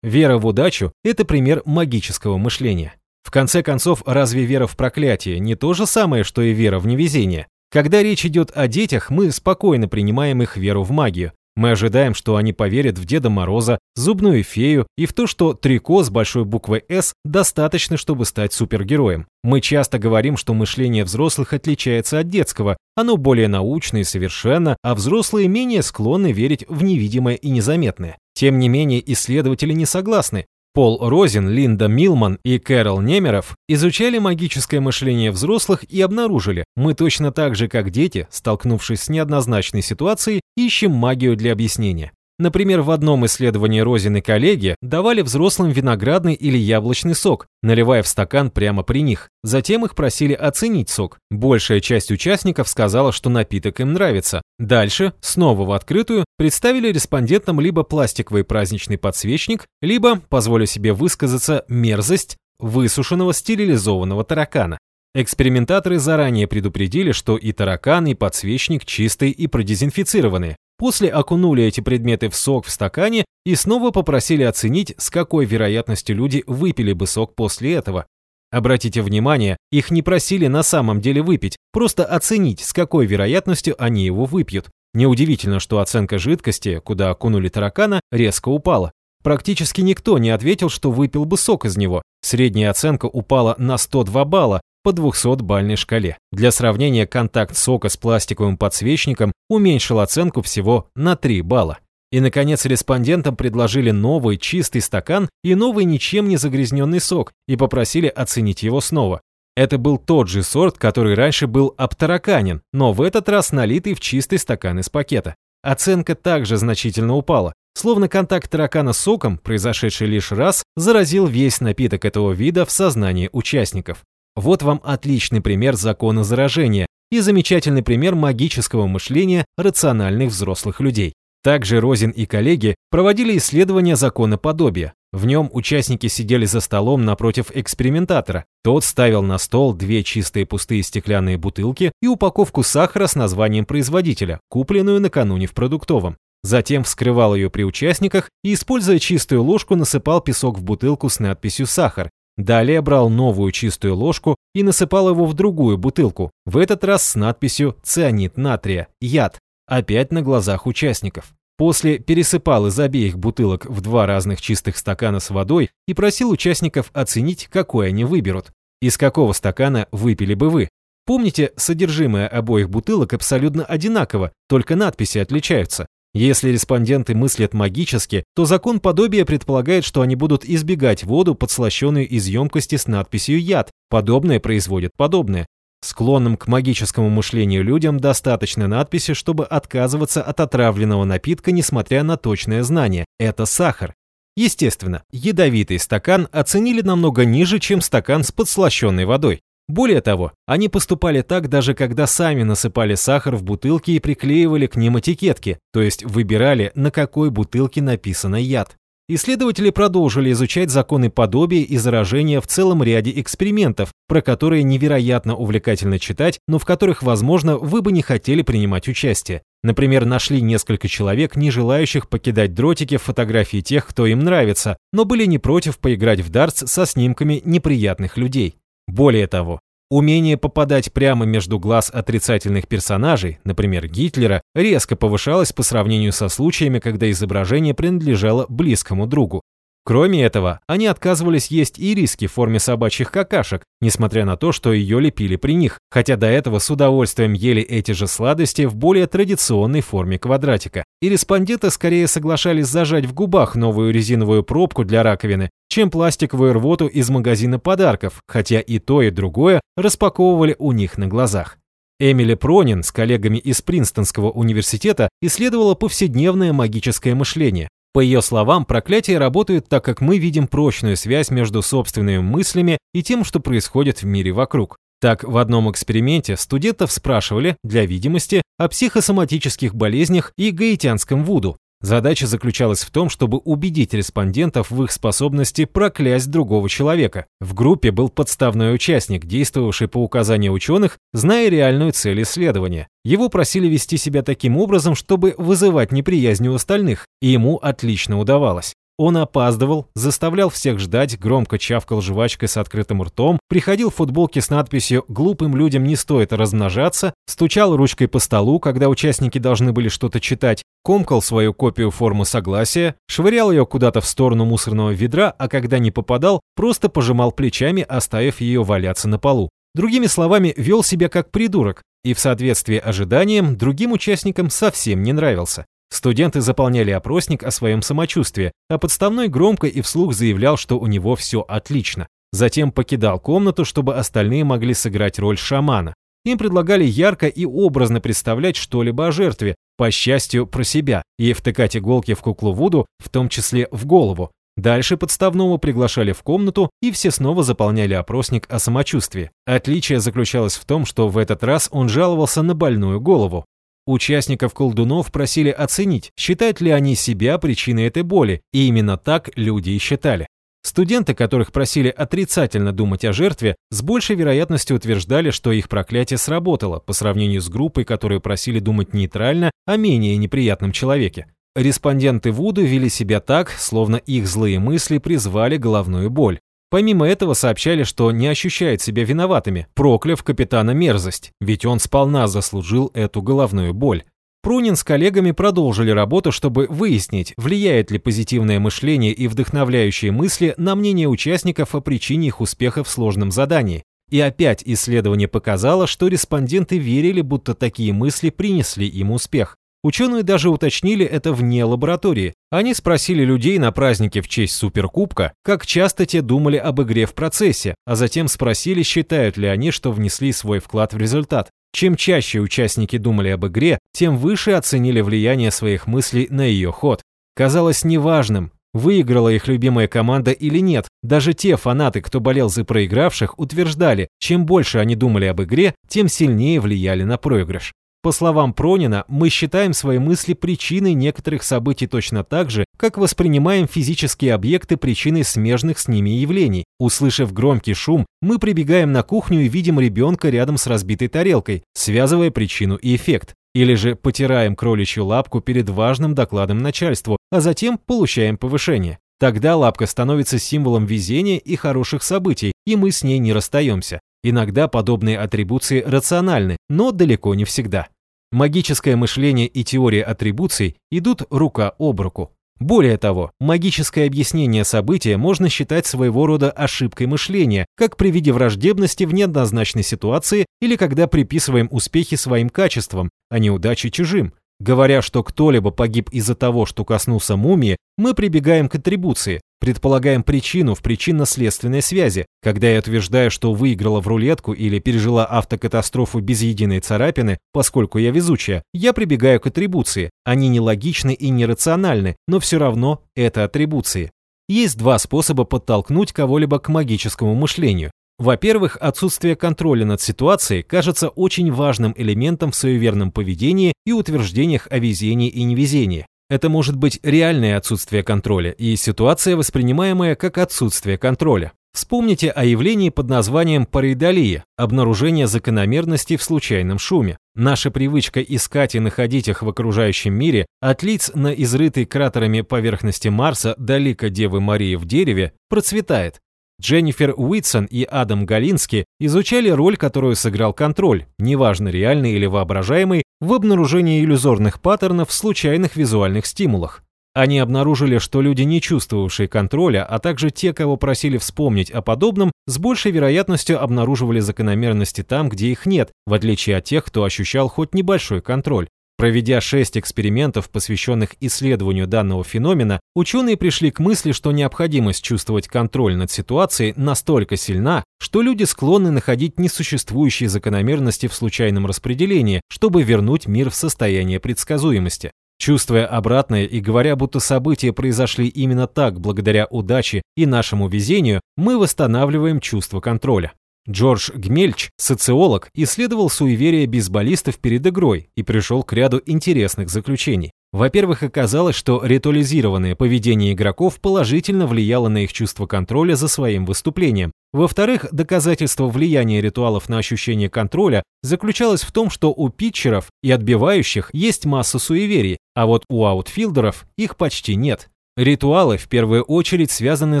Вера в удачу – это пример магического мышления. В конце концов, разве вера в проклятие не то же самое, что и вера в невезение? Когда речь идет о детях, мы спокойно принимаем их веру в магию. Мы ожидаем, что они поверят в Деда Мороза, зубную фею и в то, что трико с большой буквой «С» достаточно, чтобы стать супергероем. Мы часто говорим, что мышление взрослых отличается от детского, оно более научное и совершенно, а взрослые менее склонны верить в невидимое и незаметное. Тем не менее, исследователи не согласны. Пол Розин, Линда Милман и Кэрол Немеров изучали магическое мышление взрослых и обнаружили, мы точно так же, как дети, столкнувшись с неоднозначной ситуацией, ищем магию для объяснения. Например, в одном исследовании Розин и коллеги давали взрослым виноградный или яблочный сок, наливая в стакан прямо при них. Затем их просили оценить сок. Большая часть участников сказала, что напиток им нравится. Дальше, снова в открытую, представили респондентам либо пластиковый праздничный подсвечник, либо, позволю себе высказаться, мерзость высушенного стерилизованного таракана. Экспериментаторы заранее предупредили, что и таракан, и подсвечник чистые и продезинфицированные. После окунули эти предметы в сок в стакане и снова попросили оценить, с какой вероятностью люди выпили бы сок после этого. Обратите внимание, их не просили на самом деле выпить, просто оценить, с какой вероятностью они его выпьют. Неудивительно, что оценка жидкости, куда окунули таракана, резко упала. Практически никто не ответил, что выпил бы сок из него. Средняя оценка упала на 102 балла, по 200-бальной шкале. Для сравнения, контакт сока с пластиковым подсвечником уменьшил оценку всего на 3 балла. И, наконец, респондентам предложили новый чистый стакан и новый ничем не загрязненный сок и попросили оценить его снова. Это был тот же сорт, который раньше был обтараканен, но в этот раз налитый в чистый стакан из пакета. Оценка также значительно упала. Словно контакт таракана с соком, произошедший лишь раз, заразил весь напиток этого вида в сознании участников. Вот вам отличный пример закона заражения и замечательный пример магического мышления рациональных взрослых людей. Также Розин и коллеги проводили исследование закона подобия. В нем участники сидели за столом напротив экспериментатора. Тот ставил на стол две чистые пустые стеклянные бутылки и упаковку сахара с названием производителя, купленную накануне в продуктовом. Затем вскрывал ее при участниках и, используя чистую ложку, насыпал песок в бутылку с надписью «сахар» Далее брал новую чистую ложку и насыпал его в другую бутылку, в этот раз с надписью «цианид натрия», «яд», опять на глазах участников. После пересыпал из обеих бутылок в два разных чистых стакана с водой и просил участников оценить, какой они выберут. Из какого стакана выпили бы вы? Помните, содержимое обоих бутылок абсолютно одинаково, только надписи отличаются. Если респонденты мыслят магически, то закон подобия предполагает, что они будут избегать воду, подслащенную из емкости с надписью «яд». Подобное производит подобное. Склонным к магическому мышлению людям достаточно надписи, чтобы отказываться от отравленного напитка, несмотря на точное знание – это сахар. Естественно, ядовитый стакан оценили намного ниже, чем стакан с подслащенной водой. Более того, они поступали так даже когда сами насыпали сахар в бутылки и приклеивали к ним этикетки, то есть выбирали, на какой бутылке написано яд. Исследователи продолжили изучать законы подобия и заражения в целом ряде экспериментов, про которые невероятно увлекательно читать, но в которых, возможно, вы бы не хотели принимать участие. Например, нашли несколько человек, не желающих покидать дротики в фотографии тех, кто им нравится, но были не против поиграть в дартс со снимками неприятных людей. Более того, Умение попадать прямо между глаз отрицательных персонажей, например, Гитлера, резко повышалось по сравнению со случаями, когда изображение принадлежало близкому другу. Кроме этого, они отказывались есть ириски в форме собачьих какашек, несмотря на то, что ее лепили при них, хотя до этого с удовольствием ели эти же сладости в более традиционной форме квадратика. И респонденты скорее соглашались зажать в губах новую резиновую пробку для раковины, чем пластиковую рвоту из магазина подарков, хотя и то, и другое распаковывали у них на глазах. Эмили Пронин с коллегами из Принстонского университета исследовала повседневное магическое мышление, по ее словам, проклятие работает так, как мы видим прочную связь между собственными мыслями и тем, что происходит в мире вокруг. Так, в одном эксперименте студентов спрашивали, для видимости, о психосоматических болезнях и гаитянском вуду. Задача заключалась в том, чтобы убедить респондентов в их способности проклясть другого человека. В группе был подставной участник, действовавший по указанию ученых, зная реальную цель исследования. Его просили вести себя таким образом, чтобы вызывать неприязнь у остальных, и ему отлично удавалось. Он опаздывал, заставлял всех ждать, громко чавкал жвачкой с открытым ртом, приходил в футболке с надписью «Глупым людям не стоит размножаться», стучал ручкой по столу, когда участники должны были что-то читать, комкал свою копию формы согласия, швырял ее куда-то в сторону мусорного ведра, а когда не попадал, просто пожимал плечами, оставив ее валяться на полу. Другими словами, вел себя как придурок, и в соответствии ожиданиям другим участникам совсем не нравился. Студенты заполняли опросник о своем самочувствии, а подставной громко и вслух заявлял, что у него все отлично. Затем покидал комнату, чтобы остальные могли сыграть роль шамана. Им предлагали ярко и образно представлять что-либо о жертве, по счастью, про себя, и втыкать иголки в куклу Вуду, в том числе в голову. Дальше подставного приглашали в комнату, и все снова заполняли опросник о самочувствии. Отличие заключалось в том, что в этот раз он жаловался на больную голову. Участников колдунов просили оценить, считают ли они себя причиной этой боли, и именно так люди и считали. Студенты, которых просили отрицательно думать о жертве, с большей вероятностью утверждали, что их проклятие сработало по сравнению с группой, которую просили думать нейтрально о менее неприятном человеке. Респонденты Вуду вели себя так, словно их злые мысли призвали головную боль. Помимо этого сообщали, что не ощущают себя виноватыми, прокляв капитана мерзость, ведь он сполна заслужил эту головную боль. Прунин с коллегами продолжили работу, чтобы выяснить, влияет ли позитивное мышление и вдохновляющие мысли на мнение участников о причине их успеха в сложном задании. И опять исследование показало, что респонденты верили, будто такие мысли принесли им успех. Ученые даже уточнили это вне лаборатории. Они спросили людей на празднике в честь Суперкубка, как часто те думали об игре в процессе, а затем спросили, считают ли они, что внесли свой вклад в результат. Чем чаще участники думали об игре, тем выше оценили влияние своих мыслей на ее ход. Казалось неважным, выиграла их любимая команда или нет. Даже те фанаты, кто болел за проигравших, утверждали, чем больше они думали об игре, тем сильнее влияли на проигрыш. По словам Пронина, мы считаем свои мысли причиной некоторых событий точно так же, как воспринимаем физические объекты причиной смежных с ними явлений. Услышав громкий шум, мы прибегаем на кухню и видим ребенка рядом с разбитой тарелкой, связывая причину и эффект. Или же потираем кроличью лапку перед важным докладом начальству, а затем получаем повышение. Тогда лапка становится символом везения и хороших событий, и мы с ней не расстаемся. Иногда подобные атрибуции рациональны, но далеко не всегда. Магическое мышление и теория атрибуций идут рука об руку. Более того, магическое объяснение события можно считать своего рода ошибкой мышления, как при виде враждебности в неоднозначной ситуации или когда приписываем успехи своим качествам, а неудачи чужим. Говоря, что кто-либо погиб из-за того, что коснулся мумии, мы прибегаем к атрибуции, предполагаем причину в причинно-следственной связи. Когда я утверждаю, что выиграла в рулетку или пережила автокатастрофу без единой царапины, поскольку я везучая, я прибегаю к атрибуции. Они нелогичны и нерациональны, но все равно это атрибуции. Есть два способа подтолкнуть кого-либо к магическому мышлению. Во-первых, отсутствие контроля над ситуацией кажется очень важным элементом в суеверном поведении и утверждениях о везении и невезении. Это может быть реальное отсутствие контроля и ситуация, воспринимаемая как отсутствие контроля. Вспомните о явлении под названием парейдолия – обнаружение закономерностей в случайном шуме. Наша привычка искать и находить их в окружающем мире от лиц на изрытой кратерами поверхности Марса до лика Девы Марии в дереве процветает. Дженнифер Уитсон и Адам Галински изучали роль, которую сыграл контроль, неважно реальный или воображаемый, в обнаружении иллюзорных паттернов в случайных визуальных стимулах. Они обнаружили, что люди, не чувствовавшие контроля, а также те, кого просили вспомнить о подобном, с большей вероятностью обнаруживали закономерности там, где их нет, в отличие от тех, кто ощущал хоть небольшой контроль. Проведя шесть экспериментов, посвященных исследованию данного феномена, ученые пришли к мысли, что необходимость чувствовать контроль над ситуацией настолько сильна, что люди склонны находить несуществующие закономерности в случайном распределении, чтобы вернуть мир в состояние предсказуемости. Чувствуя обратное и говоря, будто события произошли именно так благодаря удаче и нашему везению, мы восстанавливаем чувство контроля. Джордж Гмельч, социолог, исследовал суеверия бейсболистов перед игрой и пришел к ряду интересных заключений. Во-первых, оказалось, что ритуализированное поведение игроков положительно влияло на их чувство контроля за своим выступлением. Во-вторых, доказательство влияния ритуалов на ощущение контроля заключалось в том, что у питчеров и отбивающих есть масса суеверий, а вот у аутфилдеров их почти нет. Ритуалы в первую очередь связаны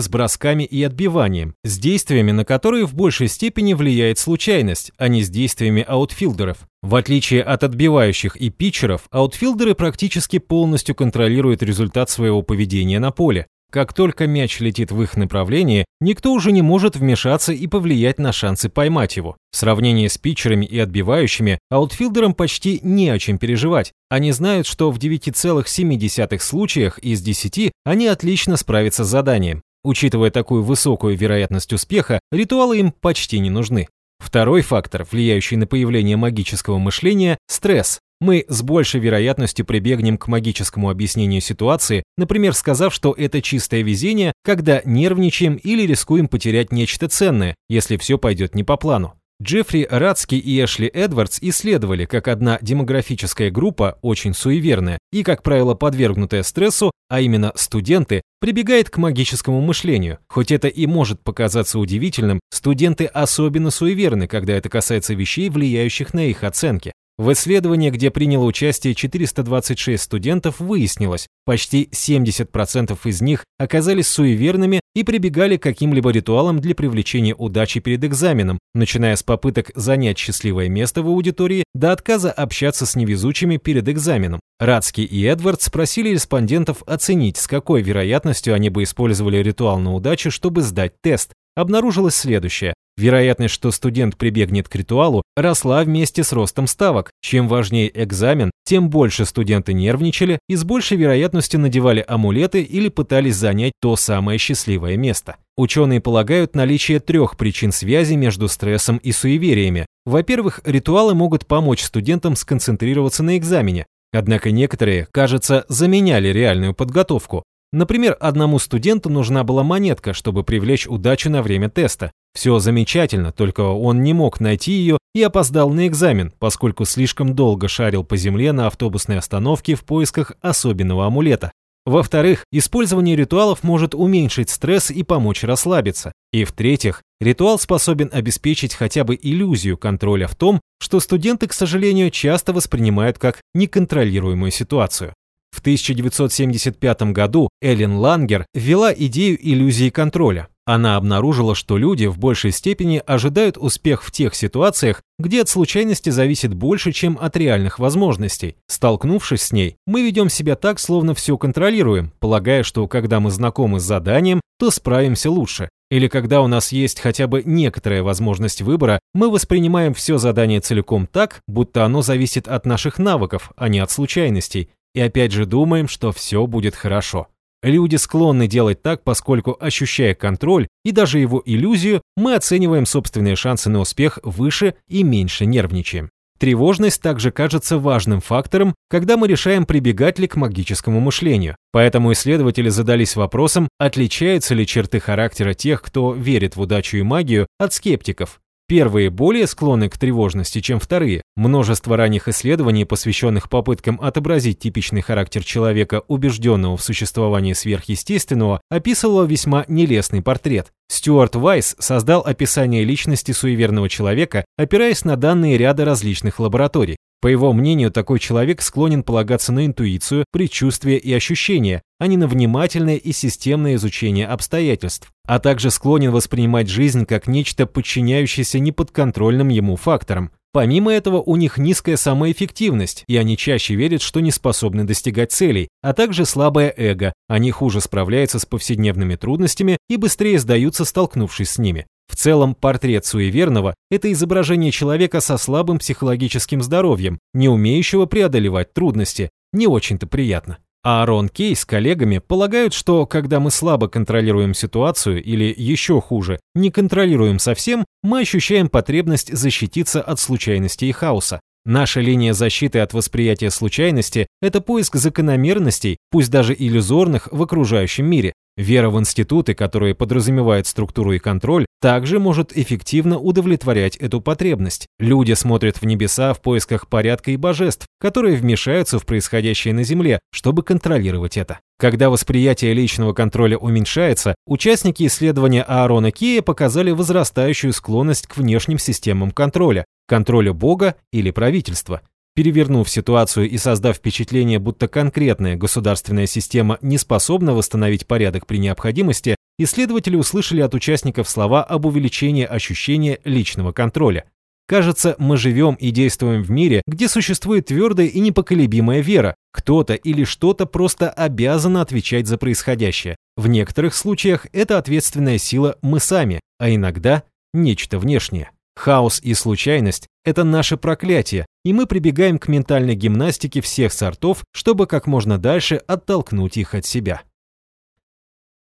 с бросками и отбиванием, с действиями, на которые в большей степени влияет случайность, а не с действиями аутфилдеров. В отличие от отбивающих и питчеров, аутфилдеры практически полностью контролируют результат своего поведения на поле. Как только мяч летит в их направлении, никто уже не может вмешаться и повлиять на шансы поймать его. В сравнении с питчерами и отбивающими, аутфилдерам почти не о чем переживать. Они знают, что в 9,7 случаях из 10 они отлично справятся с заданием. Учитывая такую высокую вероятность успеха, ритуалы им почти не нужны. Второй фактор, влияющий на появление магического мышления – стресс мы с большей вероятностью прибегнем к магическому объяснению ситуации, например, сказав, что это чистое везение, когда нервничаем или рискуем потерять нечто ценное, если все пойдет не по плану. Джеффри Радский и Эшли Эдвардс исследовали, как одна демографическая группа, очень суеверная и, как правило, подвергнутая стрессу, а именно студенты, прибегает к магическому мышлению. Хоть это и может показаться удивительным, студенты особенно суеверны, когда это касается вещей, влияющих на их оценки. В исследовании, где приняло участие 426 студентов, выяснилось, почти 70% из них оказались суеверными и прибегали к каким-либо ритуалам для привлечения удачи перед экзаменом, начиная с попыток занять счастливое место в аудитории до отказа общаться с невезучими перед экзаменом. Радский и Эдвардс спросили респондентов оценить, с какой вероятностью они бы использовали ритуал на удачу, чтобы сдать тест. Обнаружилось следующее. Вероятность, что студент прибегнет к ритуалу, росла вместе с ростом ставок. Чем важнее экзамен, тем больше студенты нервничали и с большей вероятностью надевали амулеты или пытались занять то самое счастливое место. Ученые полагают наличие трех причин связи между стрессом и суевериями. Во-первых, ритуалы могут помочь студентам сконцентрироваться на экзамене. Однако некоторые, кажется, заменяли реальную подготовку. Например, одному студенту нужна была монетка, чтобы привлечь удачу на время теста. Все замечательно, только он не мог найти ее и опоздал на экзамен, поскольку слишком долго шарил по земле на автобусной остановке в поисках особенного амулета. Во-вторых, использование ритуалов может уменьшить стресс и помочь расслабиться. И в-третьих, ритуал способен обеспечить хотя бы иллюзию контроля в том, что студенты, к сожалению, часто воспринимают как неконтролируемую ситуацию. В 1975 году Эллен Лангер ввела идею иллюзии контроля. Она обнаружила, что люди в большей степени ожидают успех в тех ситуациях, где от случайности зависит больше, чем от реальных возможностей. Столкнувшись с ней, мы ведем себя так, словно все контролируем, полагая, что когда мы знакомы с заданием, то справимся лучше. Или когда у нас есть хотя бы некоторая возможность выбора, мы воспринимаем все задание целиком так, будто оно зависит от наших навыков, а не от случайностей, и опять же думаем, что все будет хорошо. Люди склонны делать так, поскольку, ощущая контроль и даже его иллюзию, мы оцениваем собственные шансы на успех выше и меньше нервничаем. Тревожность также кажется важным фактором, когда мы решаем, прибегать ли к магическому мышлению. Поэтому исследователи задались вопросом, отличаются ли черты характера тех, кто верит в удачу и магию, от скептиков. Первые более склонны к тревожности, чем вторые. Множество ранних исследований, посвященных попыткам отобразить типичный характер человека, убежденного в существовании сверхъестественного, описывало весьма нелестный портрет. Стюарт Вайс создал описание личности суеверного человека, опираясь на данные ряда различных лабораторий. По его мнению, такой человек склонен полагаться на интуицию, предчувствия и ощущения, а не на внимательное и системное изучение обстоятельств, а также склонен воспринимать жизнь как нечто, подчиняющееся неподконтрольным ему факторам. Помимо этого, у них низкая самоэффективность, и они чаще верят, что не способны достигать целей, а также слабое эго, они хуже справляются с повседневными трудностями и быстрее сдаются, столкнувшись с ними. В целом, портрет суеверного – это изображение человека со слабым психологическим здоровьем, не умеющего преодолевать трудности. Не очень-то приятно. Аарон Кей с коллегами полагают, что когда мы слабо контролируем ситуацию или еще хуже, не контролируем совсем, мы ощущаем потребность защититься от случайностей и хаоса. Наша линия защиты от восприятия случайности – это поиск закономерностей, пусть даже иллюзорных, в окружающем мире. Вера в институты, которые подразумевают структуру и контроль, также может эффективно удовлетворять эту потребность. Люди смотрят в небеса в поисках порядка и божеств, которые вмешаются в происходящее на Земле, чтобы контролировать это. Когда восприятие личного контроля уменьшается, участники исследования Аарона Кея показали возрастающую склонность к внешним системам контроля, контролю Бога или правительства. Перевернув ситуацию и создав впечатление, будто конкретная государственная система не способна восстановить порядок при необходимости, исследователи услышали от участников слова об увеличении ощущения личного контроля. Кажется, мы живем и действуем в мире, где существует твердая и непоколебимая вера. Кто-то или что-то просто обязано отвечать за происходящее. В некоторых случаях это ответственная сила мы сами, а иногда нечто внешнее. Хаос и случайность – это наше проклятие, и мы прибегаем к ментальной гимнастике всех сортов, чтобы как можно дальше оттолкнуть их от себя.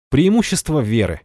Преимущество веры.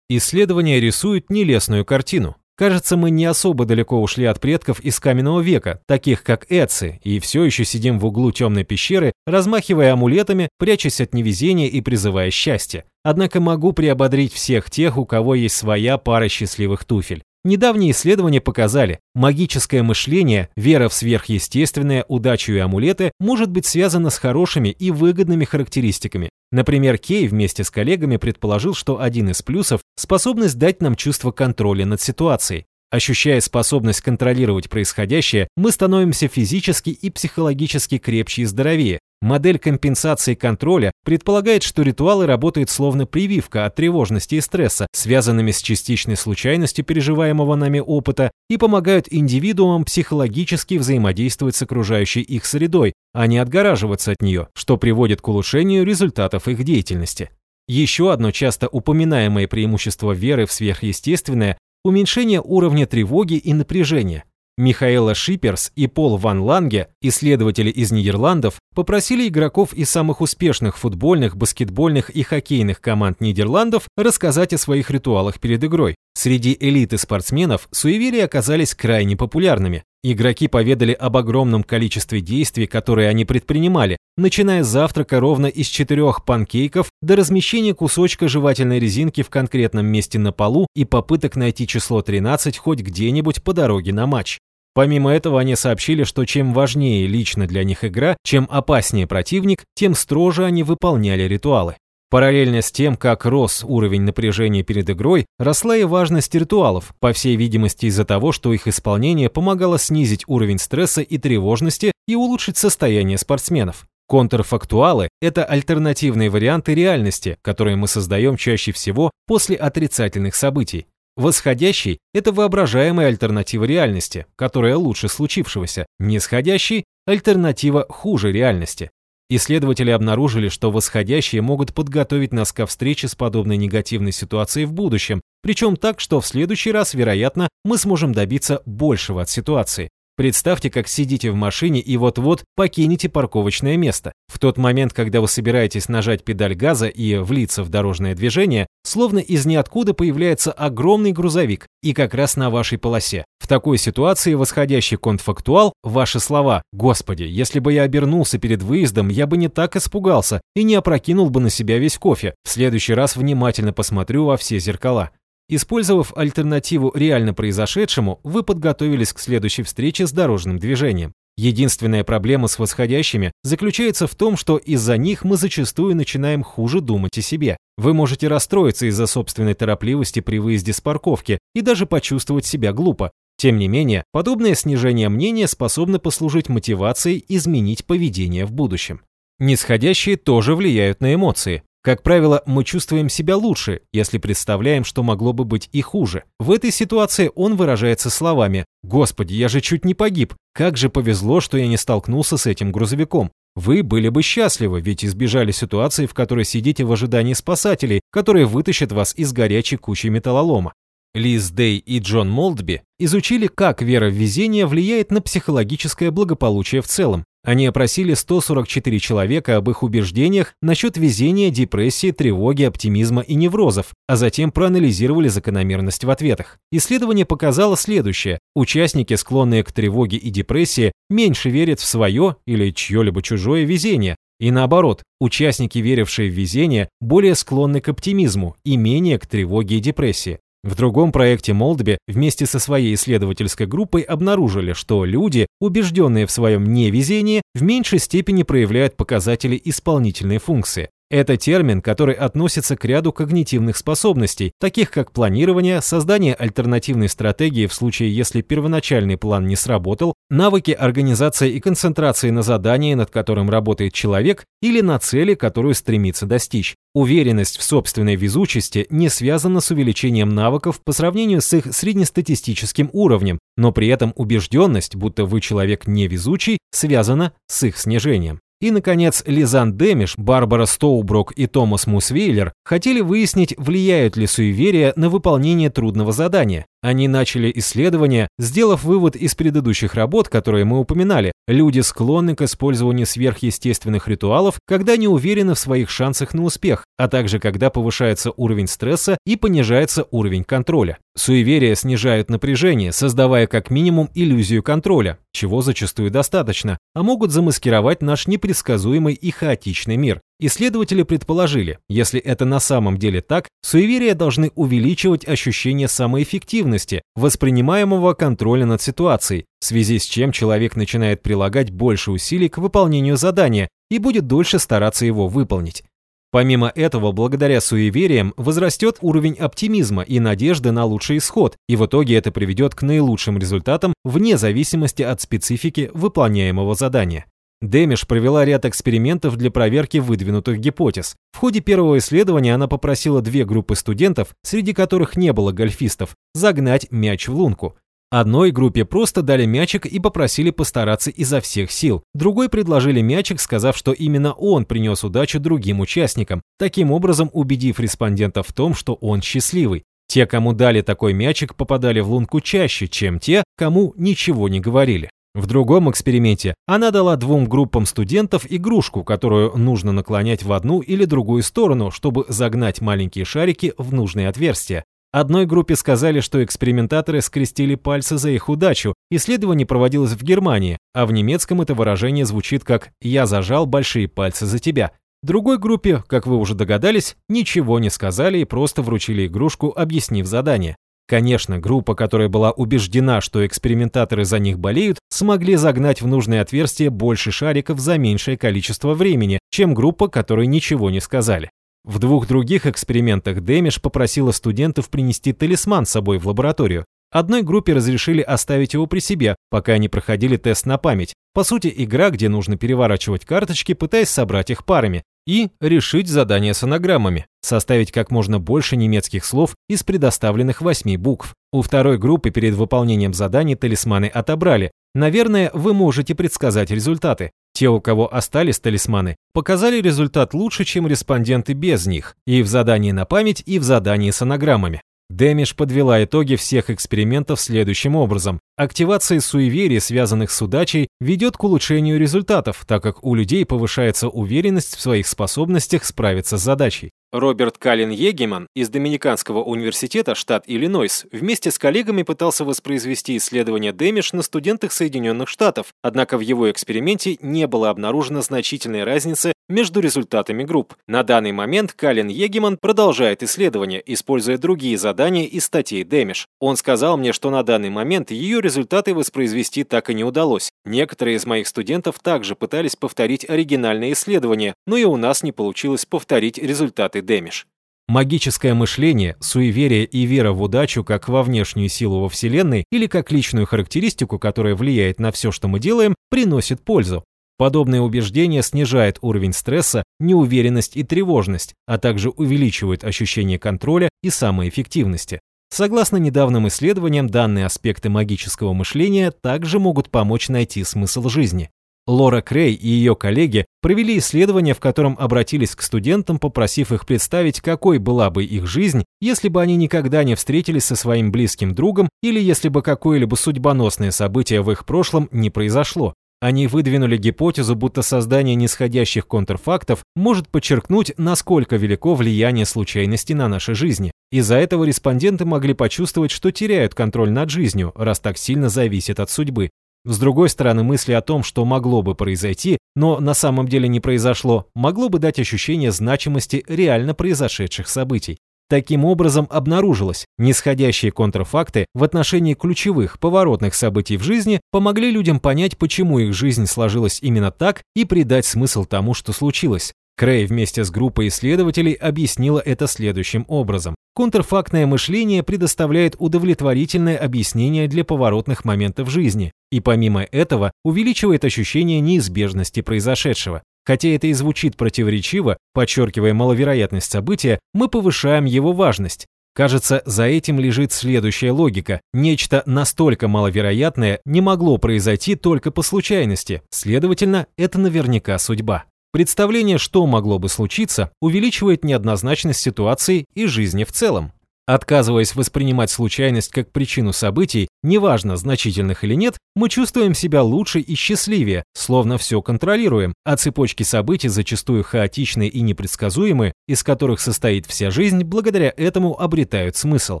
Исследования рисуют нелестную картину. Кажется, мы не особо далеко ушли от предков из каменного века, таких как Эци, и все еще сидим в углу темной пещеры, размахивая амулетами, прячась от невезения и призывая счастье. Однако могу приободрить всех тех, у кого есть своя пара счастливых туфель. Недавние исследования показали, магическое мышление, вера в сверхъестественное, удачу и амулеты может быть связано с хорошими и выгодными характеристиками. Например, Кей вместе с коллегами предположил, что один из плюсов – способность дать нам чувство контроля над ситуацией. Ощущая способность контролировать происходящее, мы становимся физически и психологически крепче и здоровее. Модель компенсации контроля предполагает, что ритуалы работают словно прививка от тревожности и стресса, связанными с частичной случайностью переживаемого нами опыта, и помогают индивидуумам психологически взаимодействовать с окружающей их средой, а не отгораживаться от нее, что приводит к улучшению результатов их деятельности. Еще одно часто упоминаемое преимущество веры в сверхъестественное уменьшение уровня тревоги и напряжения. Михаэла Шиперс и Пол Ван Ланге, исследователи из Нидерландов, попросили игроков из самых успешных футбольных, баскетбольных и хоккейных команд Нидерландов рассказать о своих ритуалах перед игрой. Среди элиты спортсменов суеверия оказались крайне популярными. Игроки поведали об огромном количестве действий, которые они предпринимали, начиная с завтрака ровно из четырех панкейков до размещения кусочка жевательной резинки в конкретном месте на полу и попыток найти число 13 хоть где-нибудь по дороге на матч. Помимо этого, они сообщили, что чем важнее лично для них игра, чем опаснее противник, тем строже они выполняли ритуалы. Параллельно с тем, как рос уровень напряжения перед игрой, росла и важность ритуалов, по всей видимости из-за того, что их исполнение помогало снизить уровень стресса и тревожности и улучшить состояние спортсменов. Контрфактуалы – это альтернативные варианты реальности, которые мы создаем чаще всего после отрицательных событий. Восходящий – это воображаемая альтернатива реальности, которая лучше случившегося. Нисходящий – альтернатива хуже реальности. Исследователи обнаружили, что восходящие могут подготовить нас ко встрече с подобной негативной ситуацией в будущем, причем так, что в следующий раз, вероятно, мы сможем добиться большего от ситуации. Представьте, как сидите в машине и вот-вот покинете парковочное место. В тот момент, когда вы собираетесь нажать педаль газа и влиться в дорожное движение, словно из ниоткуда появляется огромный грузовик и как раз на вашей полосе. В такой ситуации восходящий контфактуал – ваши слова «Господи, если бы я обернулся перед выездом, я бы не так испугался и не опрокинул бы на себя весь кофе. В следующий раз внимательно посмотрю во все зеркала». Использовав альтернативу реально произошедшему, вы подготовились к следующей встрече с дорожным движением. Единственная проблема с восходящими заключается в том, что из-за них мы зачастую начинаем хуже думать о себе. Вы можете расстроиться из-за собственной торопливости при выезде с парковки и даже почувствовать себя глупо. Тем не менее, подобное снижение мнения способно послужить мотивацией изменить поведение в будущем. Нисходящие тоже влияют на эмоции. Как правило, мы чувствуем себя лучше, если представляем, что могло бы быть и хуже. В этой ситуации он выражается словами «Господи, я же чуть не погиб. Как же повезло, что я не столкнулся с этим грузовиком. Вы были бы счастливы, ведь избежали ситуации, в которой сидите в ожидании спасателей, которые вытащат вас из горячей кучи металлолома. Лиз Дей и Джон Молдби изучили, как вера в везение влияет на психологическое благополучие в целом. Они опросили 144 человека об их убеждениях насчет везения, депрессии, тревоги, оптимизма и неврозов, а затем проанализировали закономерность в ответах. Исследование показало следующее. Участники, склонные к тревоге и депрессии, меньше верят в свое или чье-либо чужое везение, и наоборот, участники, верившие в везение, более склонны к оптимизму и менее к тревоге и депрессии. В другом проекте Молдби вместе со своей исследовательской группой обнаружили, что люди, убежденные в своем невезении, в меньшей степени проявляют показатели исполнительной функции. Это термин, который относится к ряду когнитивных способностей, таких как планирование, создание альтернативной стратегии в случае, если первоначальный план не сработал, навыки организации и концентрации на задании, над которым работает человек, или на цели, которую стремится достичь. Уверенность в собственной везучести не связана с увеличением навыков по сравнению с их среднестатистическим уровнем, но при этом убежденность, будто вы человек невезучий, связана с их снижением. И, наконец, Лизан Демиш, Барбара Стоуброк и Томас Мусвейлер хотели выяснить, влияют ли суеверия на выполнение трудного задания. Они начали исследование, сделав вывод из предыдущих работ, которые мы упоминали. Люди склонны к использованию сверхъестественных ритуалов, когда не уверены в своих шансах на успех, а также когда повышается уровень стресса и понижается уровень контроля. Суеверия снижают напряжение, создавая как минимум иллюзию контроля, чего зачастую достаточно, а могут замаскировать наш непредсказуемый и хаотичный мир. Исследователи предположили, если это на самом деле так, суеверия должны увеличивать ощущение самоэффективности, воспринимаемого контроля над ситуацией, в связи с чем человек начинает прилагать больше усилий к выполнению задания и будет дольше стараться его выполнить. Помимо этого, благодаря суевериям возрастет уровень оптимизма и надежды на лучший исход, и в итоге это приведет к наилучшим результатам вне зависимости от специфики выполняемого задания. Дэмиш провела ряд экспериментов для проверки выдвинутых гипотез. В ходе первого исследования она попросила две группы студентов, среди которых не было гольфистов, загнать мяч в лунку. Одной группе просто дали мячик и попросили постараться изо всех сил. Другой предложили мячик, сказав, что именно он принес удачу другим участникам, таким образом убедив респондентов в том, что он счастливый. Те, кому дали такой мячик, попадали в лунку чаще, чем те, кому ничего не говорили. В другом эксперименте она дала двум группам студентов игрушку, которую нужно наклонять в одну или другую сторону, чтобы загнать маленькие шарики в нужные отверстия. Одной группе сказали, что экспериментаторы скрестили пальцы за их удачу. Исследование проводилось в Германии, а в немецком это выражение звучит как «я зажал большие пальцы за тебя». Другой группе, как вы уже догадались, ничего не сказали и просто вручили игрушку, объяснив задание. Конечно, группа, которая была убеждена, что экспериментаторы за них болеют, смогли загнать в нужное отверстие больше шариков за меньшее количество времени, чем группа, которой ничего не сказали. В двух других экспериментах Дэмиш попросила студентов принести талисман с собой в лабораторию. Одной группе разрешили оставить его при себе, пока они проходили тест на память. По сути, игра, где нужно переворачивать карточки, пытаясь собрать их парами и решить задание с анаграммами, составить как можно больше немецких слов из предоставленных восьми букв. У второй группы перед выполнением заданий талисманы отобрали. Наверное, вы можете предсказать результаты. Те, у кого остались талисманы, показали результат лучше, чем респонденты без них, и в задании на память, и в задании с анаграммами. Дэмиш подвела итоги всех экспериментов следующим образом. Активация суеверий, связанных с удачей, ведет к улучшению результатов, так как у людей повышается уверенность в своих способностях справиться с задачей. Роберт Каллен Егеман из Доминиканского университета, штат Иллинойс, вместе с коллегами пытался воспроизвести исследование Дэмиш на студентах Соединенных Штатов, однако в его эксперименте не было обнаружено значительной разницы между результатами групп. На данный момент Каллен Егеман продолжает исследование, используя другие задания из статей Дэмиш. Он сказал мне, что на данный момент ее результаты воспроизвести так и не удалось. Некоторые из моих студентов также пытались повторить оригинальное исследование, но и у нас не получилось повторить результаты Дэмиш. Магическое мышление, суеверие и вера в удачу как во внешнюю силу во Вселенной или как личную характеристику, которая влияет на все, что мы делаем, приносит пользу. Подобное убеждение снижает уровень стресса, неуверенность и тревожность, а также увеличивает ощущение контроля и самоэффективности. Согласно недавним исследованиям, данные аспекты магического мышления также могут помочь найти смысл жизни. Лора Крей и ее коллеги провели исследование, в котором обратились к студентам, попросив их представить, какой была бы их жизнь, если бы они никогда не встретились со своим близким другом или если бы какое-либо судьбоносное событие в их прошлом не произошло. Они выдвинули гипотезу, будто создание нисходящих контрфактов может подчеркнуть, насколько велико влияние случайности на наши жизни. Из-за этого респонденты могли почувствовать, что теряют контроль над жизнью, раз так сильно зависят от судьбы. С другой стороны, мысли о том, что могло бы произойти, но на самом деле не произошло, могло бы дать ощущение значимости реально произошедших событий. Таким образом, обнаружилось, нисходящие контрфакты в отношении ключевых поворотных событий в жизни помогли людям понять, почему их жизнь сложилась именно так и придать смысл тому, что случилось. Крей вместе с группой исследователей объяснила это следующим образом. Контрфактное мышление предоставляет удовлетворительное объяснение для поворотных моментов жизни и помимо этого увеличивает ощущение неизбежности произошедшего. Хотя это и звучит противоречиво, подчеркивая маловероятность события, мы повышаем его важность. Кажется, за этим лежит следующая логика. Нечто настолько маловероятное не могло произойти только по случайности, следовательно, это наверняка судьба. Представление, что могло бы случиться, увеличивает неоднозначность ситуации и жизни в целом. Отказываясь воспринимать случайность как причину событий, неважно, значительных или нет, мы чувствуем себя лучше и счастливее, словно все контролируем, а цепочки событий зачастую хаотичны и непредсказуемы, из которых состоит вся жизнь, благодаря этому обретают смысл.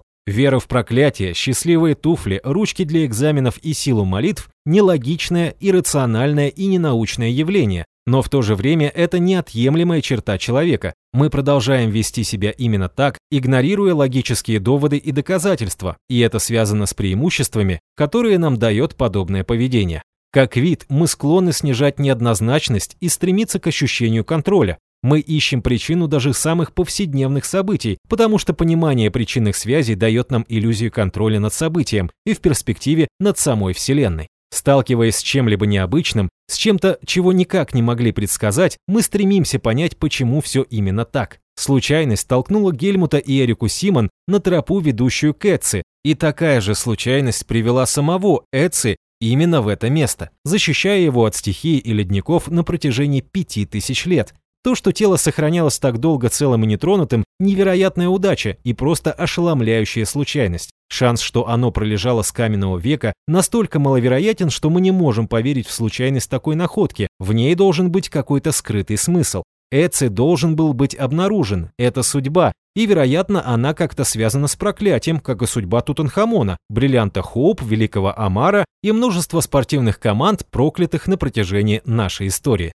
Вера в проклятие, счастливые туфли, ручки для экзаменов и силу молитв – нелогичное, иррациональное и ненаучное явление, но в то же время это неотъемлемая черта человека. Мы продолжаем вести себя именно так, игнорируя логические доводы и доказательства, и это связано с преимуществами, которые нам дает подобное поведение. Как вид, мы склонны снижать неоднозначность и стремиться к ощущению контроля. Мы ищем причину даже самых повседневных событий, потому что понимание причинных связей дает нам иллюзию контроля над событием и в перспективе над самой Вселенной. Сталкиваясь с чем-либо необычным, с чем-то, чего никак не могли предсказать, мы стремимся понять, почему все именно так. Случайность толкнула Гельмута и Эрику Симон на тропу, ведущую к Эци, и такая же случайность привела самого Эци именно в это место, защищая его от стихии и ледников на протяжении пяти тысяч лет. То, что тело сохранялось так долго целым и нетронутым, невероятная удача и просто ошеломляющая случайность. Шанс, что оно пролежало с каменного века, настолько маловероятен, что мы не можем поверить в случайность такой находки. В ней должен быть какой-то скрытый смысл. Эци должен был быть обнаружен, это судьба, и, вероятно, она как-то связана с проклятием, как и судьба Тутанхамона, бриллианта Хоуп, Великого Амара и множество спортивных команд, проклятых на протяжении нашей истории.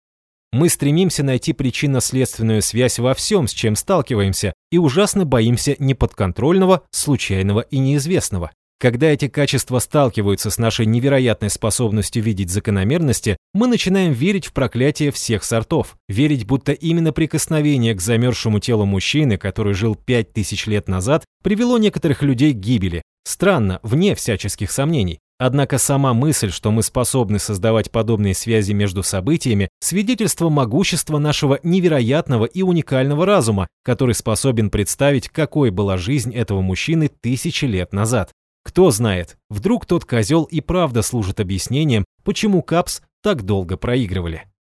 Мы стремимся найти причинно-следственную связь во всем, с чем сталкиваемся, и ужасно боимся неподконтрольного, случайного и неизвестного. Когда эти качества сталкиваются с нашей невероятной способностью видеть закономерности, мы начинаем верить в проклятие всех сортов, верить, будто именно прикосновение к замерзшему телу мужчины, который жил пять тысяч лет назад, привело некоторых людей к гибели. Странно, вне всяческих сомнений. Однако сама мысль, что мы способны создавать подобные связи между событиями, свидетельство могущества нашего невероятного и уникального разума, который способен представить, какой была жизнь этого мужчины тысячи лет назад. Кто знает, вдруг тот козел и правда служит объяснением, почему Капс так долго проигрывали.